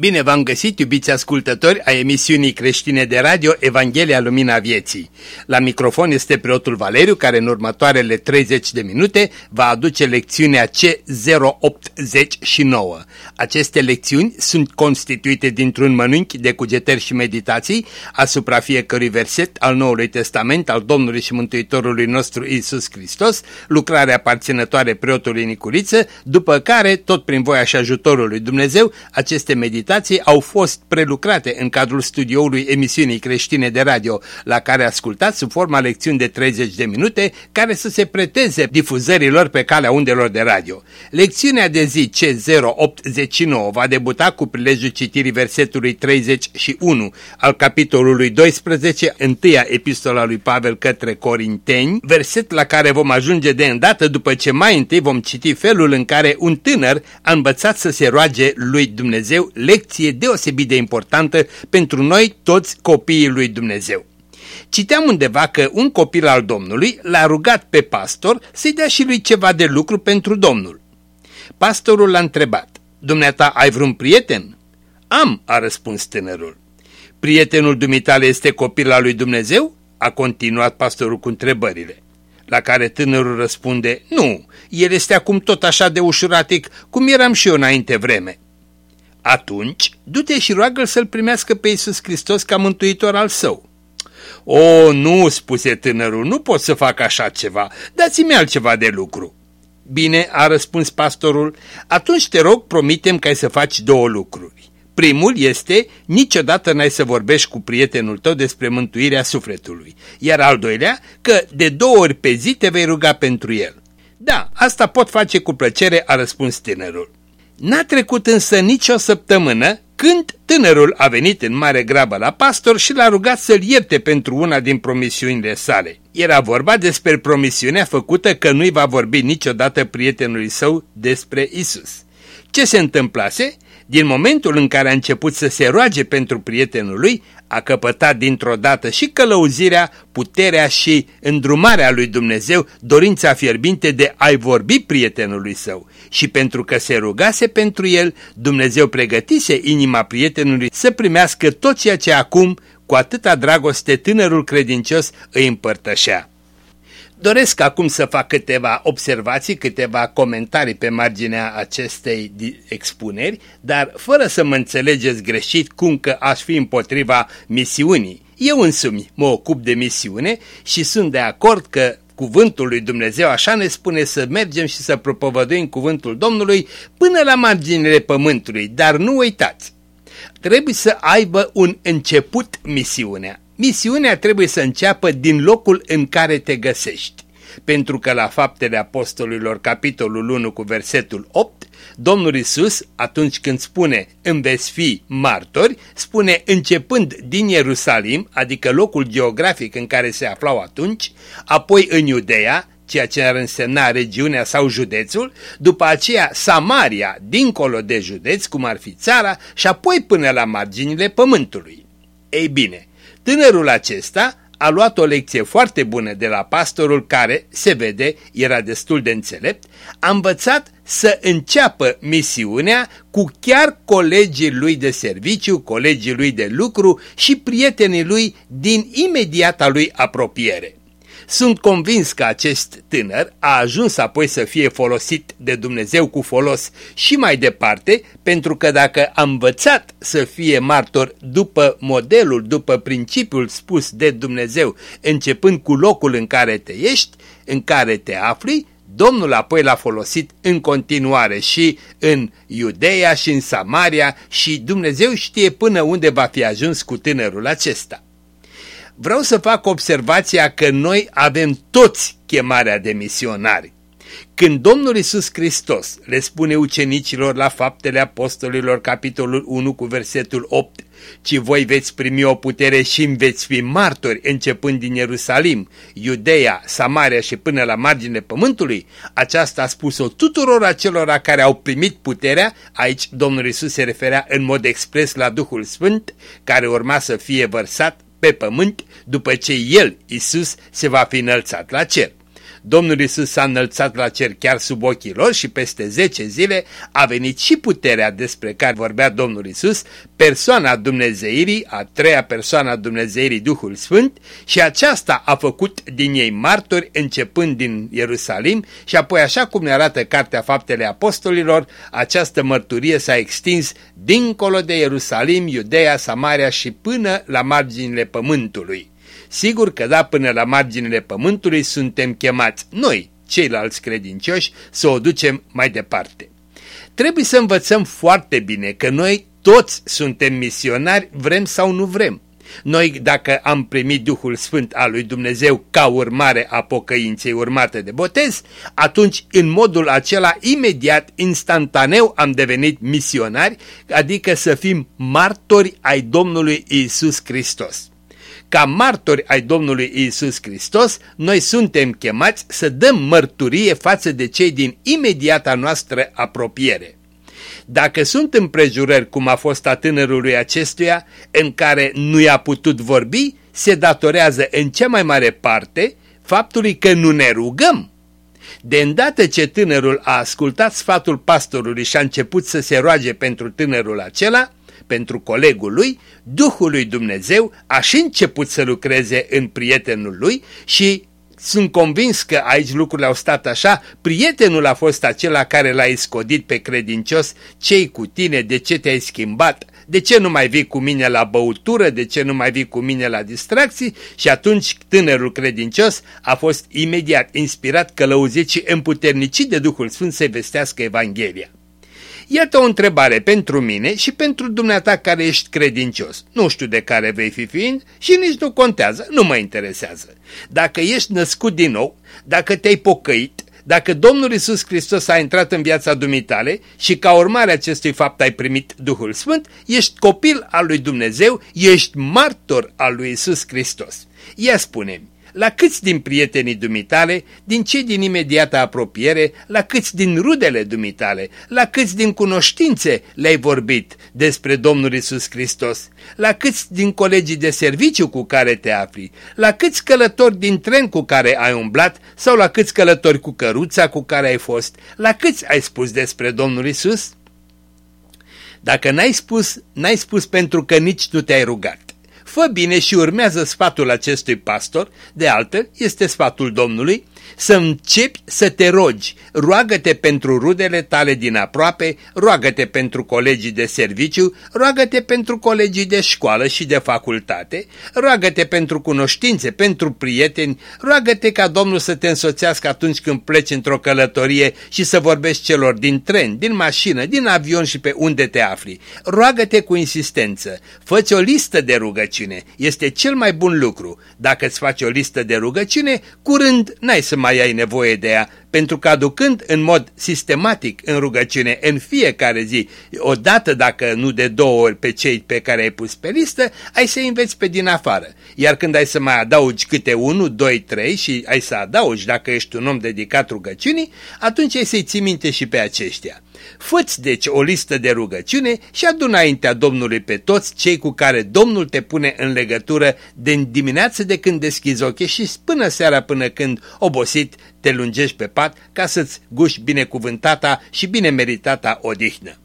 Bine v-am găsit, iubiți ascultători, a emisiunii creștine de radio Evanghelia Lumina Vieții. La microfon este preotul Valeriu, care în următoarele 30 de minute va aduce lecțiunea C089. Aceste lecțiuni sunt constituite dintr-un mănânchi de cugetări și meditații asupra fiecărui verset al Noului Testament al Domnului și Mântuitorului nostru Isus Hristos, lucrarea aparținătoare preotului Nicuriță, după care, tot prin voia și ajutorul lui Dumnezeu, aceste meditații meditații au fost prelucrate în cadrul studioului emisiunii creștine de radio, la care ascultați sub forma lecțiuni de 30 de minute, care să se preteze difuzărilor pe calea undelor de radio. Lecțiunea de zi C089 va debuta cu prilejul citirii versetului 31 al capitolului 12, întâia epistola lui Pavel către Corinteni, verset la care vom ajunge de îndată după ce mai întâi vom citi felul în care un tânăr a învățat să se roage lui Dumnezeu lecție deosebit de importantă pentru noi toți copiii lui Dumnezeu. Citeam undeva că un copil al Domnului l-a rugat pe pastor să-i dea și lui ceva de lucru pentru Domnul. Pastorul l-a întrebat, Dumneata, ai vreun prieten? Am, a răspuns tânărul. Prietenul dumitale este copil al lui Dumnezeu? A continuat pastorul cu întrebările. La care tânărul răspunde, nu, el este acum tot așa de ușuratic cum eram și eu înainte vreme. Atunci, du-te și roagă-l să-l primească pe Iisus Hristos ca mântuitor al său. O, nu, spuse tânărul, nu pot să fac așa ceva, dați-mi altceva de lucru. Bine, a răspuns pastorul, atunci te rog, promitem că ai să faci două lucruri. Primul este, niciodată n-ai să vorbești cu prietenul tău despre mântuirea sufletului, iar al doilea, că de două ori pe zi te vei ruga pentru el. Da, asta pot face cu plăcere, a răspuns tânărul. N-a trecut însă nicio săptămână când tânărul a venit în mare grabă la pastor și l-a rugat să-l ierte pentru una din promisiunile sale. Era vorba despre promisiunea făcută că nu-i va vorbi niciodată prietenului său despre Isus. Ce se întâmplase? Din momentul în care a început să se roage pentru prietenul lui, a căpătat dintr-o dată și călăuzirea, puterea și îndrumarea lui Dumnezeu, dorința fierbinte de a-i vorbi prietenului său. Și pentru că se rugase pentru el, Dumnezeu pregătise inima prietenului să primească tot ceea ce acum, cu atâta dragoste, tânărul credincios îi împărtășea. Doresc acum să fac câteva observații, câteva comentarii pe marginea acestei expuneri, dar fără să mă înțelegeți greșit cum că aș fi împotriva misiunii. Eu însumi mă ocup de misiune și sunt de acord că cuvântul lui Dumnezeu așa ne spune să mergem și să propovăduim cuvântul Domnului până la marginile pământului, dar nu uitați, trebuie să aibă un început misiunea. Misiunea trebuie să înceapă din locul în care te găsești. Pentru că la faptele apostolilor, capitolul 1 cu versetul 8, Domnul Isus, atunci când spune îmi veți fi martori, spune începând din Ierusalim, adică locul geografic în care se aflau atunci, apoi în Iudeea, ceea ce ar însemna regiunea sau județul, după aceea Samaria, dincolo de județ, cum ar fi țara, și apoi până la marginile pământului. Ei bine, Tânărul acesta a luat o lecție foarte bună de la pastorul care, se vede, era destul de înțelept, a învățat să înceapă misiunea cu chiar colegii lui de serviciu, colegii lui de lucru și prietenii lui din imediata lui apropiere. Sunt convins că acest tânăr a ajuns apoi să fie folosit de Dumnezeu cu folos și mai departe, pentru că dacă a învățat să fie martor după modelul, după principiul spus de Dumnezeu, începând cu locul în care te ești, în care te afli, Domnul apoi l-a folosit în continuare și în Iudeea și în Samaria și Dumnezeu știe până unde va fi ajuns cu tânărul acesta vreau să fac observația că noi avem toți chemarea de misionari. Când Domnul Isus Hristos le spune ucenicilor la faptele apostolilor, capitolul 1 cu versetul 8, ci voi veți primi o putere și îmi veți fi martori începând din Ierusalim, Iudeea, Samaria și până la marginile pământului, aceasta a spus-o tuturor acelora care au primit puterea, aici Domnul Isus se referea în mod expres la Duhul Sfânt, care urma să fie vărsat pe pământ după ce El, Isus, se va fi înălțat la cer. Domnul Isus s-a înălțat la cer chiar sub ochii lor și peste 10 zile a venit și puterea despre care vorbea Domnul Isus, persoana Dumnezeirii, a treia persoană a Dumnezeirii, Duhul Sfânt, și aceasta a făcut din ei martori începând din Ierusalim și apoi așa cum ne arată Cartea Faptele Apostolilor, această mărturie s-a extins dincolo de Ierusalim, Iudeea, Samaria și până la marginile pământului. Sigur că da, până la marginile pământului suntem chemați noi, ceilalți credincioși, să o ducem mai departe. Trebuie să învățăm foarte bine că noi toți suntem misionari, vrem sau nu vrem. Noi, dacă am primit Duhul Sfânt al lui Dumnezeu ca urmare a pocăinței urmate de botez, atunci, în modul acela, imediat, instantaneu, am devenit misionari, adică să fim martori ai Domnului Isus Hristos. Ca martori ai Domnului Isus Hristos, noi suntem chemați să dăm mărturie față de cei din imediata noastră apropiere. Dacă sunt împrejurări cum a fost a tânărului acestuia, în care nu i-a putut vorbi, se datorează în cea mai mare parte faptului că nu ne rugăm. De îndată ce tânărul a ascultat sfatul pastorului și a început să se roage pentru tânărul acela, pentru colegul lui, Duhul lui Dumnezeu a și început să lucreze în prietenul lui și sunt convins că aici lucrurile au stat așa, prietenul a fost acela care l-a iscodit pe credincios, cei cu tine, de ce te-ai schimbat, de ce nu mai vii cu mine la băutură, de ce nu mai vii cu mine la distracții? Și atunci tânărul credincios a fost imediat inspirat, călăuzit și împuternicit de Duhul Sfânt să vestească Evanghelia. Iată o întrebare pentru mine și pentru dumneata care ești credincios. Nu știu de care vei fi fiind și nici nu contează, nu mă interesează. Dacă ești născut din nou, dacă te-ai pocăit, dacă Domnul Isus Hristos a intrat în viața dumitale și ca urmare acestui fapt ai primit Duhul Sfânt, ești copil al lui Dumnezeu, ești martor al lui Isus Hristos. Ia spune-mi, la câți din prietenii dumitale, din cei din imediată apropiere, la câți din rudele dumitale, la câți din cunoștințe le-ai vorbit despre Domnul Isus Hristos, la câți din colegii de serviciu cu care te afli, la câți călători din tren cu care ai umblat sau la câți călători cu căruța cu care ai fost, la câți ai spus despre Domnul Isus? Dacă n-ai spus, n-ai spus pentru că nici nu te-ai rugat. Fă bine și urmează sfatul acestui pastor, de altfel este sfatul Domnului, să începi să te rogi, roagă-te pentru rudele tale din aproape, roagă-te pentru colegii de serviciu, roagă-te pentru colegii de școală și de facultate, roagă-te pentru cunoștințe, pentru prieteni, roagă-te ca Domnul să te însoțească atunci când pleci într-o călătorie și să vorbești celor din tren, din mașină, din avion și pe unde te afli. Roagă-te cu insistență, fă o listă de rugăciune, este cel mai bun lucru. Dacă îți faci o listă de rugăciune, curând n-ai să mai ai nevoie de ea, pentru că aducând în mod sistematic în rugăciune în fiecare zi, o dată dacă nu de două ori pe cei pe care ai pus pe listă, ai să înveți pe din afară. Iar când ai să mai adaugi câte unul, doi, trei și ai să adaugi dacă ești un om dedicat rugăciunii, atunci ai să-i ții minte și pe aceștia. Făți deci o listă de rugăciune și adu înaintea Domnului pe toți cei cu care Domnul te pune în legătură de dimineață de când deschizi ochii și până seara până când obosit te lungești pe pat ca să-ți guși binecuvântata și bine meritata odihnă.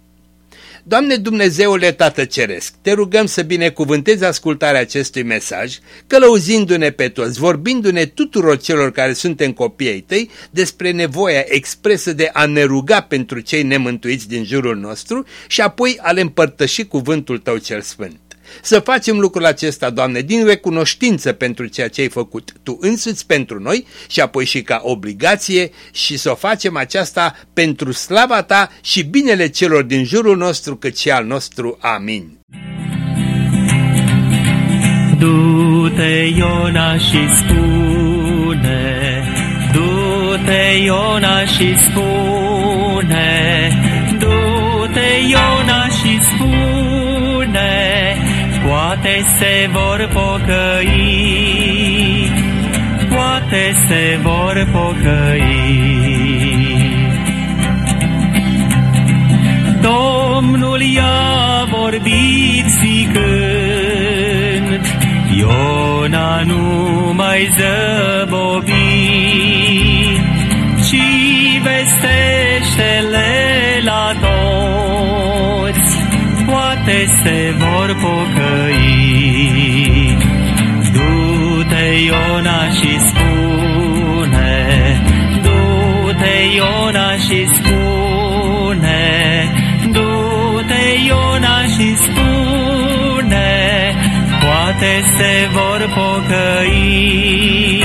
Doamne Dumnezeule Tată Ceresc, te rugăm să binecuvântezi ascultarea acestui mesaj, călăuzindu-ne pe toți, vorbindu-ne tuturor celor care suntem copiii tăi despre nevoia expresă de a ne ruga pentru cei nemântuiți din jurul nostru și apoi a le împărtăși cuvântul tău cel sfânt. Să facem lucrul acesta, Doamne, din recunoștință pentru ceea ce ai făcut Tu însuți pentru noi și apoi și ca obligație și să o facem aceasta pentru slava Ta și binele celor din jurul nostru cât și al nostru. Amin. Du-te, Iona, și spune, du Du-te, Iona, și spune, se vor pocăi, poate se vor pocăi. Domnul i-a vorbit zicând, Iona nu mai zăbobi, ci vestește-le se vor pocăi. Du-te, Iona, și spune, du-te, Iona, și spune, Iona și spune, poate se vor pocăi,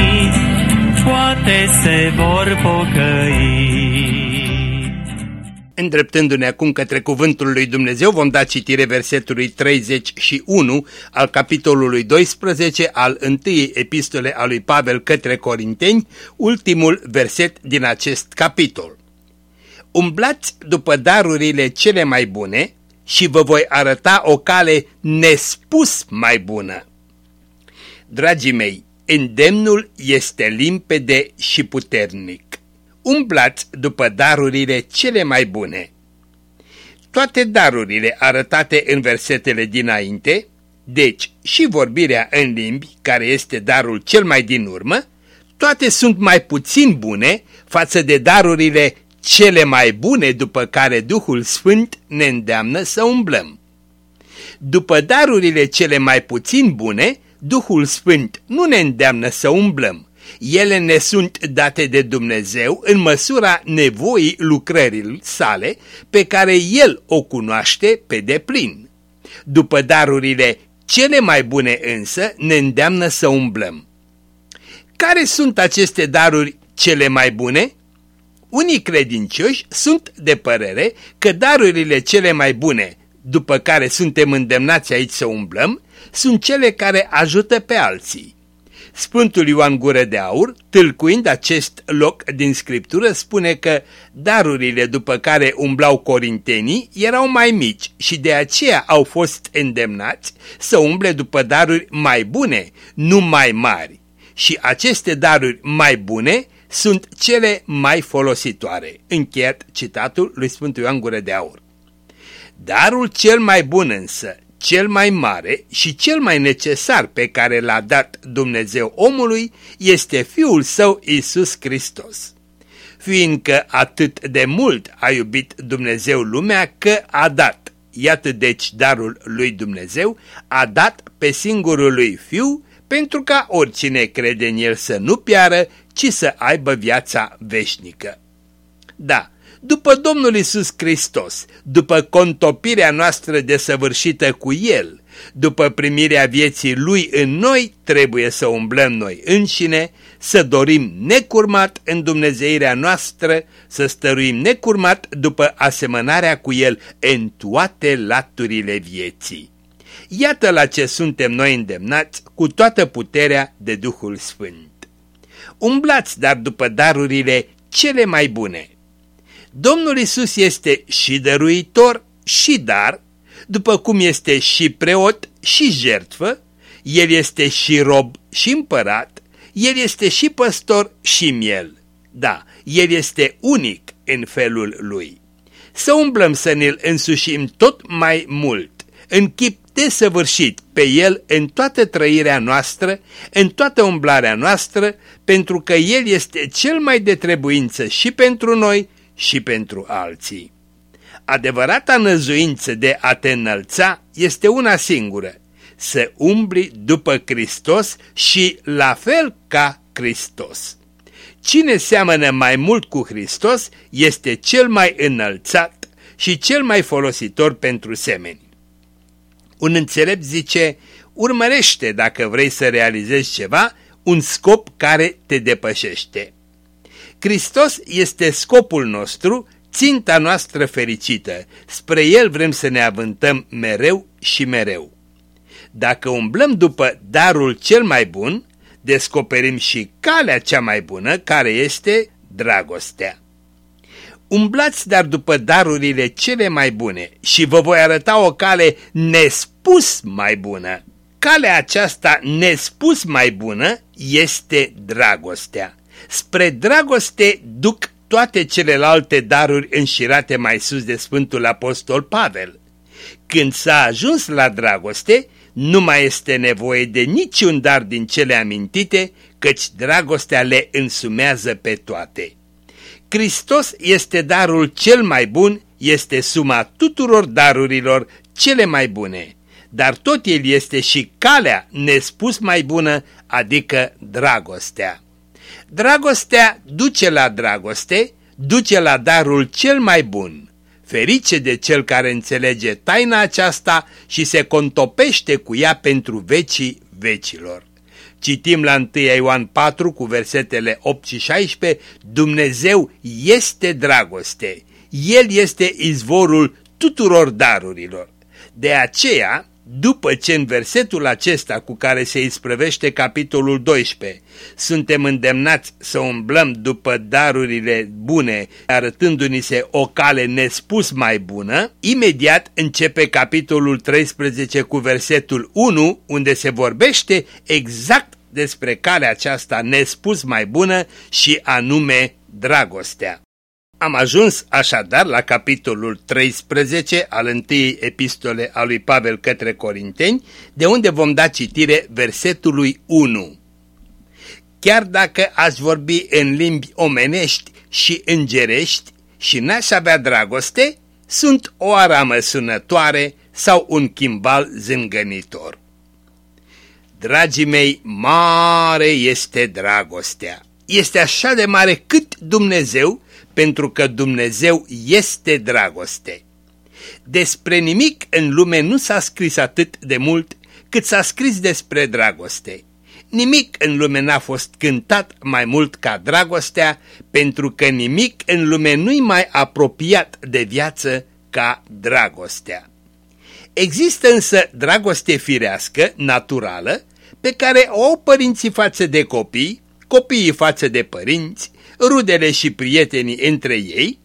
poate se vor pocăi. Îndreptându-ne acum către cuvântul lui Dumnezeu, vom da citire versetului 31 al capitolului 12 al întâiei epistole a lui Pavel către Corinteni, ultimul verset din acest capitol. Umblați după darurile cele mai bune, și vă voi arăta o cale nespus mai bună. Dragii mei, îndemnul este limpede și puternic. Umblați după darurile cele mai bune. Toate darurile arătate în versetele dinainte, deci și vorbirea în limbi, care este darul cel mai din urmă, toate sunt mai puțin bune față de darurile cele mai bune după care Duhul Sfânt ne îndeamnă să umblăm. După darurile cele mai puțin bune, Duhul Sfânt nu ne îndeamnă să umblăm. Ele ne sunt date de Dumnezeu în măsura nevoii lucrării sale pe care El o cunoaște pe deplin. După darurile cele mai bune însă ne îndeamnă să umblăm. Care sunt aceste daruri cele mai bune? Unii credincioși sunt de părere că darurile cele mai bune, după care suntem îndemnați aici să umblăm, sunt cele care ajută pe alții. Sfântul Ioan Gură de Aur, tâlcuind acest loc din Scriptură, spune că darurile după care umblau corintenii erau mai mici și de aceea au fost îndemnați să umble după daruri mai bune, nu mai mari. Și aceste daruri mai bune sunt cele mai folositoare. Încheiat citatul lui Sfântul Ioan Gură de Aur. Darul cel mai bun însă, cel mai mare și cel mai necesar pe care l-a dat Dumnezeu omului este Fiul Său Isus Hristos. Fiindcă atât de mult a iubit Dumnezeu lumea că a dat, iată deci darul lui Dumnezeu, a dat pe singurul lui Fiu pentru ca oricine crede în el să nu piară, ci să aibă viața veșnică. Da, după Domnul Isus Hristos, după contopirea noastră desăvârșită cu El, după primirea vieții Lui în noi, trebuie să umblăm noi înșine, să dorim necurmat în Dumnezeirea noastră, să stăruim necurmat după asemănarea cu El în toate laturile vieții. Iată la ce suntem noi îndemnați cu toată puterea de Duhul Sfânt. Umblați dar după darurile cele mai bune. Domnul Isus este și dăruitor și dar, după cum este și preot și jertfă, El este și rob și împărat, El este și păstor și miel. Da, El este unic în felul Lui. Să umblăm să ne-L însușim tot mai mult, în chip desăvârșit pe El în toată trăirea noastră, în toată umblarea noastră, pentru că El este cel mai de trebuință și pentru noi și pentru alții. Adevărata năzuință de a te înălța este una singură, să umbli după Hristos și la fel ca Hristos. Cine seamănă mai mult cu Hristos este cel mai înălțat și cel mai folositor pentru semeni. Un înțelept zice, urmărește dacă vrei să realizezi ceva, un scop care te depășește. Hristos este scopul nostru, ținta noastră fericită, spre El vrem să ne avântăm mereu și mereu. Dacă umblăm după darul cel mai bun, descoperim și calea cea mai bună, care este dragostea. Umblați dar după darurile cele mai bune și vă voi arăta o cale nespus mai bună. Calea aceasta nespus mai bună este dragostea. Spre dragoste duc toate celelalte daruri înșirate mai sus de Sfântul Apostol Pavel. Când s-a ajuns la dragoste, nu mai este nevoie de niciun dar din cele amintite, căci dragostea le însumează pe toate. Hristos este darul cel mai bun, este suma tuturor darurilor cele mai bune, dar tot El este și calea nespus mai bună, adică dragostea. Dragostea duce la dragoste, duce la darul cel mai bun. Ferice de cel care înțelege taina aceasta și se contopește cu ea pentru vecii vecilor. Citim la 1 Ioan 4 cu versetele 8 și 16, Dumnezeu este dragoste, El este izvorul tuturor darurilor. De aceea, după ce în versetul acesta cu care se isprăvește capitolul 12, suntem îndemnați să umblăm după darurile bune, arătându-ni se o cale nespus mai bună, imediat începe capitolul 13 cu versetul 1, unde se vorbește exact despre calea aceasta nespus mai bună și anume dragostea. Am ajuns așadar la capitolul 13 al întâiei epistole a lui Pavel către Corinteni, de unde vom da citire versetului 1. Chiar dacă aș vorbi în limbi omenești și îngerești și n-aș avea dragoste, sunt o aramă sunătoare sau un chimbal zângănitor. Dragii mei, mare este dragostea. Este așa de mare cât Dumnezeu, pentru că Dumnezeu este dragoste. Despre nimic în lume nu s-a scris atât de mult cât s-a scris despre dragoste. Nimic în lume n-a fost cântat mai mult ca dragostea, pentru că nimic în lume nu-i mai apropiat de viață ca dragostea. Există însă dragoste firească, naturală, pe care o au părinții față de copii, copiii față de părinți, rudele și prietenii între ei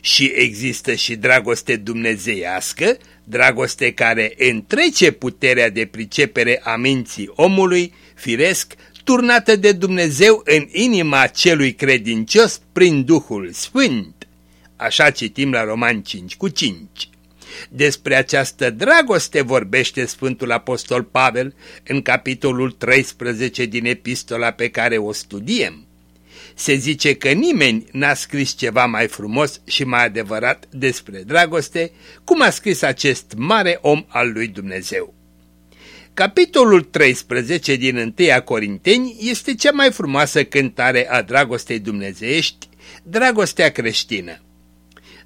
și există și dragoste dumnezeiască, dragoste care întrece puterea de pricepere a minții omului, firesc, turnată de Dumnezeu în inima celui credincios prin Duhul Sfânt. Așa citim la Roman 5 cu 5. Despre această dragoste vorbește Sfântul Apostol Pavel în capitolul 13 din epistola pe care o studiem. Se zice că nimeni n-a scris ceva mai frumos și mai adevărat despre dragoste, cum a scris acest mare om al lui Dumnezeu. Capitolul 13 din 1 Corinteni este cea mai frumoasă cântare a dragostei dumnezeiești, dragostea creștină.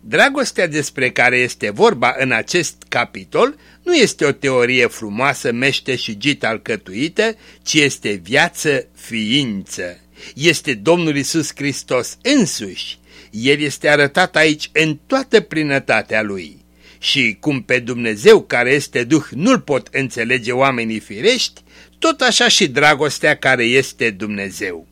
Dragostea despre care este vorba în acest capitol nu este o teorie frumoasă, meșteșugit alcătuită, ci este viață ființă. Este Domnul Isus Hristos însuși. El este arătat aici în toată plinătatea Lui. Și cum pe Dumnezeu care este Duh nu-L pot înțelege oamenii firești, tot așa și dragostea care este Dumnezeu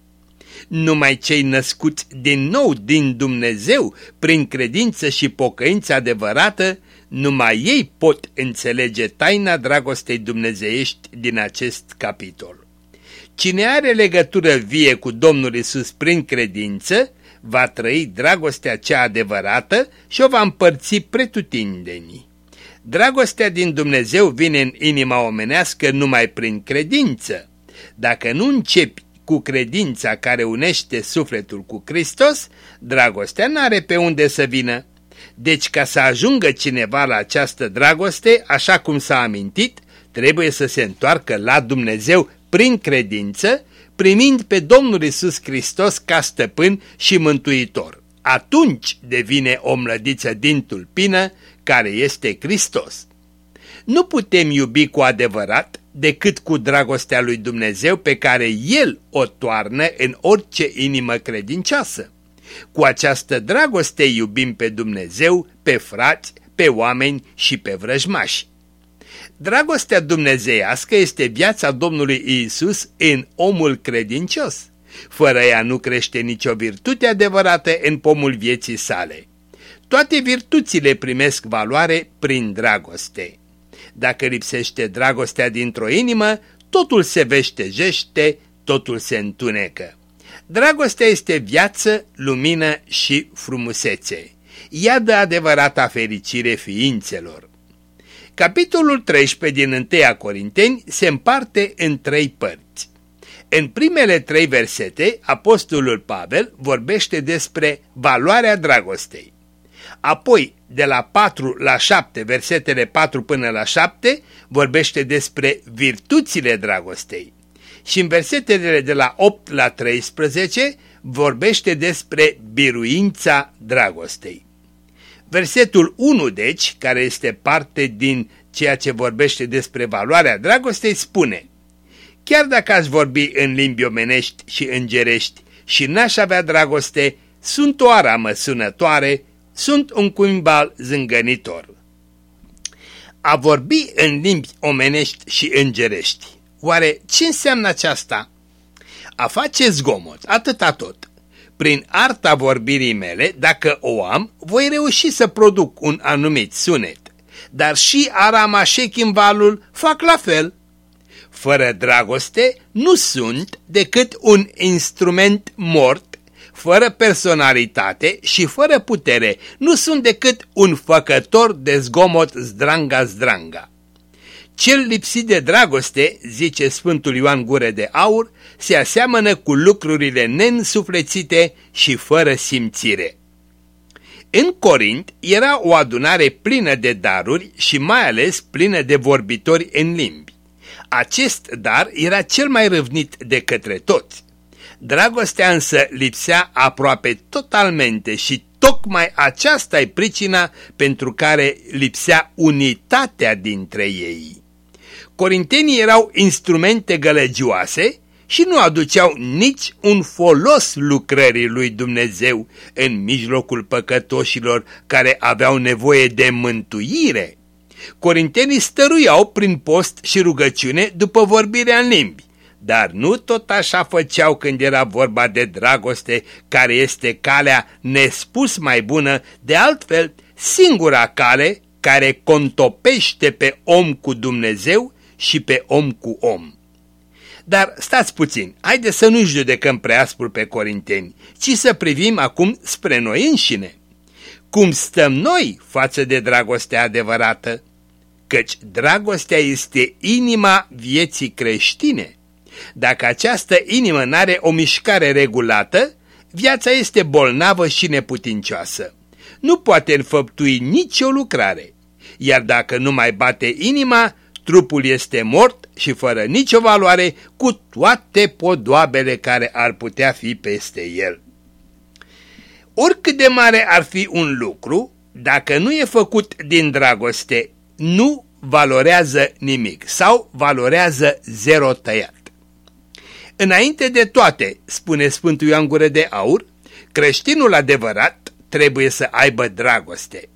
numai cei născuți din nou din Dumnezeu, prin credință și pocăință adevărată, numai ei pot înțelege taina dragostei dumnezeiești din acest capitol. Cine are legătură vie cu Domnul Isus prin credință, va trăi dragostea cea adevărată și o va împărți pretutindenii. Dragostea din Dumnezeu vine în inima omenească numai prin credință. Dacă nu începi cu credința care unește sufletul cu Hristos, dragostea n-are pe unde să vină. Deci ca să ajungă cineva la această dragoste, așa cum s-a amintit, trebuie să se întoarcă la Dumnezeu prin credință, primind pe Domnul Isus Hristos ca stăpân și mântuitor. Atunci devine o mlădiță din tulpină care este Hristos. Nu putem iubi cu adevărat decât cu dragostea lui Dumnezeu pe care El o toarnă în orice inimă credincioasă. Cu această dragoste iubim pe Dumnezeu, pe frați, pe oameni și pe vrăjmași. Dragostea dumnezeiască este viața Domnului Isus în omul credincios. Fără ea nu crește nicio virtute adevărată în pomul vieții sale. Toate virtuțile primesc valoare prin dragoste. Dacă lipsește dragostea dintr-o inimă, totul se veștejește, totul se întunecă. Dragostea este viață, lumină și frumusețe. Ea dă adevărata fericire ființelor. Capitolul 13 din 1 Corinteni se împarte în trei părți. În primele trei versete, apostolul Pavel vorbește despre valoarea dragostei. Apoi, de la 4 la 7, versetele 4 până la 7, vorbește despre virtuțile dragostei. Și în versetele de la 8 la 13 vorbește despre biruința dragostei. Versetul 1, deci, care este parte din ceea ce vorbește despre valoarea dragostei, spune Chiar dacă aș vorbi în limbi omenești și îngerești și n-aș avea dragoste, sunt o aramă sunătoare, sunt un cuimbal zângănitor. A vorbi în limbi omenești și îngerești, oare ce înseamnă aceasta? A face zgomot, atâta tot. Prin arta vorbirii mele, dacă o am, voi reuși să produc un anumit sunet. Dar și arama și chimbalul fac la fel. Fără dragoste nu sunt decât un instrument mort, fără personalitate și fără putere. Nu sunt decât un făcător de zgomot zdranga-zdranga. Cel lipsit de dragoste, zice Sfântul Ioan Gure de Aur, se aseamănă cu lucrurile nensuflețite și fără simțire. În Corint era o adunare plină de daruri și mai ales plină de vorbitori în limbi. Acest dar era cel mai răvnit de către toți. Dragostea însă lipsea aproape totalmente și tocmai aceasta e pricina pentru care lipsea unitatea dintre ei. Corintenii erau instrumente gălăgioase și nu aduceau nici un folos lucrării lui Dumnezeu în mijlocul păcătoșilor care aveau nevoie de mântuire. Corintenii stăruiau prin post și rugăciune după vorbirea în limbi, dar nu tot așa făceau când era vorba de dragoste, care este calea nespus mai bună, de altfel singura cale care contopește pe om cu Dumnezeu și pe om cu om. Dar stați puțin, haide să nu judecăm preaspru pe corinteni, ci să privim acum spre noi înșine. Cum stăm noi față de dragostea adevărată? Căci dragostea este inima vieții creștine. Dacă această inimă n-are o mișcare regulată, viața este bolnavă și neputincioasă. Nu poate înfăptui nicio lucrare. Iar dacă nu mai bate inima, trupul este mort și fără nicio valoare cu toate podoabele care ar putea fi peste el. Oricât de mare ar fi un lucru, dacă nu e făcut din dragoste, nu valorează nimic sau valorează zero tăiat. Înainte de toate, spune Sfântul Ioan Gură de Aur, creștinul adevărat trebuie să aibă dragoste.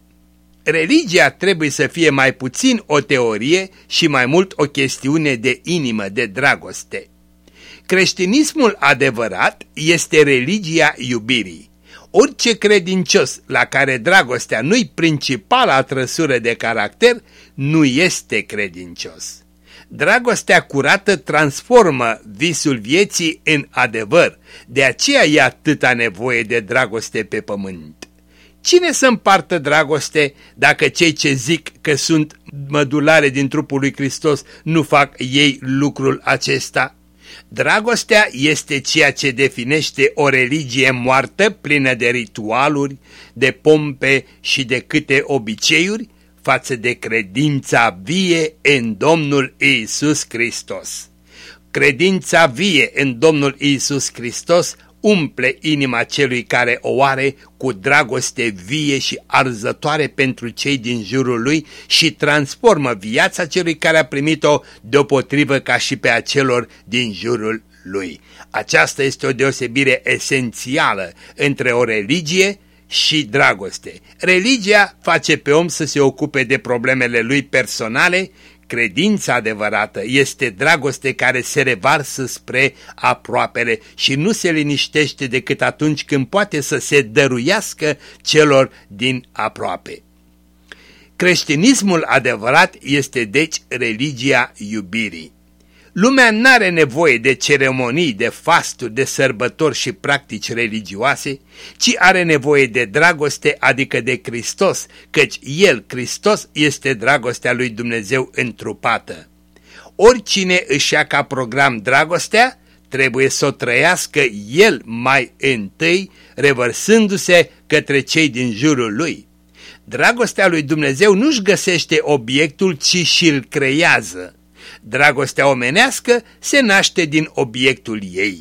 Religia trebuie să fie mai puțin o teorie și mai mult o chestiune de inimă, de dragoste. Creștinismul adevărat este religia iubirii. Orice credincios la care dragostea nu-i principala trăsură de caracter, nu este credincios. Dragostea curată transformă visul vieții în adevăr, de aceea e atâta nevoie de dragoste pe pământ. Cine să împartă dragoste dacă cei ce zic că sunt mădulare din trupul lui Hristos nu fac ei lucrul acesta? Dragostea este ceea ce definește o religie moartă plină de ritualuri, de pompe și de câte obiceiuri față de credința vie în Domnul Isus Hristos. Credința vie în Domnul Isus Hristos umple inima celui care o are cu dragoste vie și arzătoare pentru cei din jurul lui și transformă viața celui care a primit-o deopotrivă ca și pe acelor din jurul lui. Aceasta este o deosebire esențială între o religie și dragoste. Religia face pe om să se ocupe de problemele lui personale, Credința adevărată este dragoste care se revarsă spre aproapele și nu se liniștește decât atunci când poate să se dăruiască celor din aproape. Creștinismul adevărat este deci religia iubirii. Lumea n-are nevoie de ceremonii, de fasturi, de sărbători și practici religioase, ci are nevoie de dragoste, adică de Hristos, căci El, Hristos, este dragostea lui Dumnezeu întrupată. Oricine își ia ca program dragostea, trebuie să o trăiască El mai întâi, revărsându-se către cei din jurul lui. Dragostea lui Dumnezeu nu-și găsește obiectul, ci și-l creează. Dragostea omenească se naște din obiectul ei.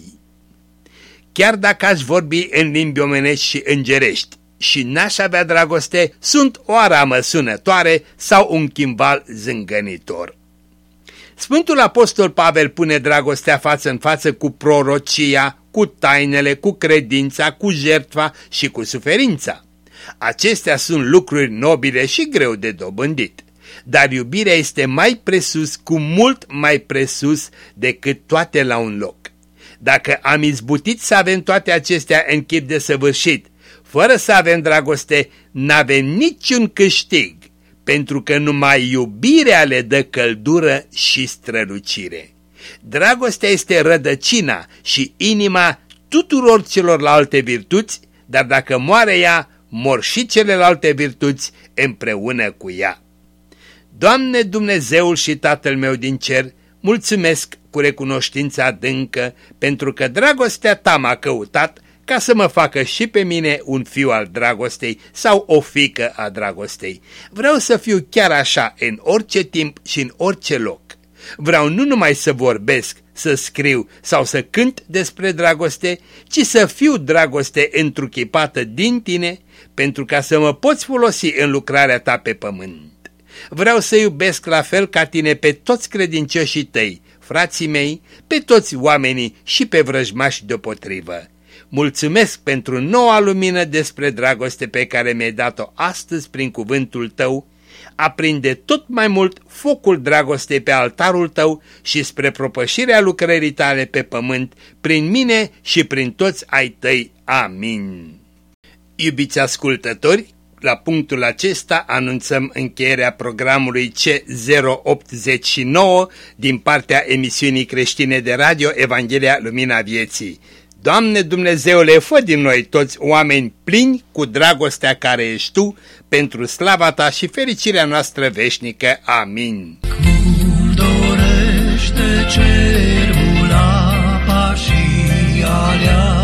Chiar dacă aș vorbi în limbi omenești și îngerești și n-aș avea dragoste, sunt o aramă sunătoare sau un chimbal zângănitor. Sfântul Apostol Pavel pune dragostea față în față cu prorocia, cu tainele, cu credința, cu jertfa și cu suferința. Acestea sunt lucruri nobile și greu de dobândit dar iubirea este mai presus, cu mult mai presus decât toate la un loc. Dacă am izbutit să avem toate acestea în chip de săvârșit, fără să avem dragoste, n-avem niciun câștig, pentru că numai iubirea le dă căldură și strălucire. Dragostea este rădăcina și inima tuturor celorlalte virtuți, dar dacă moare ea, mor și celelalte virtuți împreună cu ea. Doamne Dumnezeul și Tatăl meu din cer, mulțumesc cu recunoștință adâncă pentru că dragostea ta m-a căutat ca să mă facă și pe mine un fiu al dragostei sau o fică a dragostei. Vreau să fiu chiar așa în orice timp și în orice loc. Vreau nu numai să vorbesc, să scriu sau să cânt despre dragoste, ci să fiu dragoste întruchipată din tine pentru ca să mă poți folosi în lucrarea ta pe pământ. Vreau să iubesc la fel ca tine pe toți credincioșii tăi, frații mei, pe toți oamenii și pe vrăjmași deopotrivă. Mulțumesc pentru noua lumină despre dragoste pe care mi-ai dat-o astăzi prin cuvântul tău. Aprinde tot mai mult focul dragostei pe altarul tău și spre propășirea lucrării tale pe pământ, prin mine și prin toți ai tăi. Amin. Iubiți ascultători, la punctul acesta anunțăm încheierea programului C089 din partea emisiunii creștine de radio Evanghelia Lumina Vieții. Doamne Dumnezeule, fă din noi toți oameni plini cu dragostea care ești Tu, pentru slava Ta și fericirea noastră veșnică. Amin. Cerul apa și alea,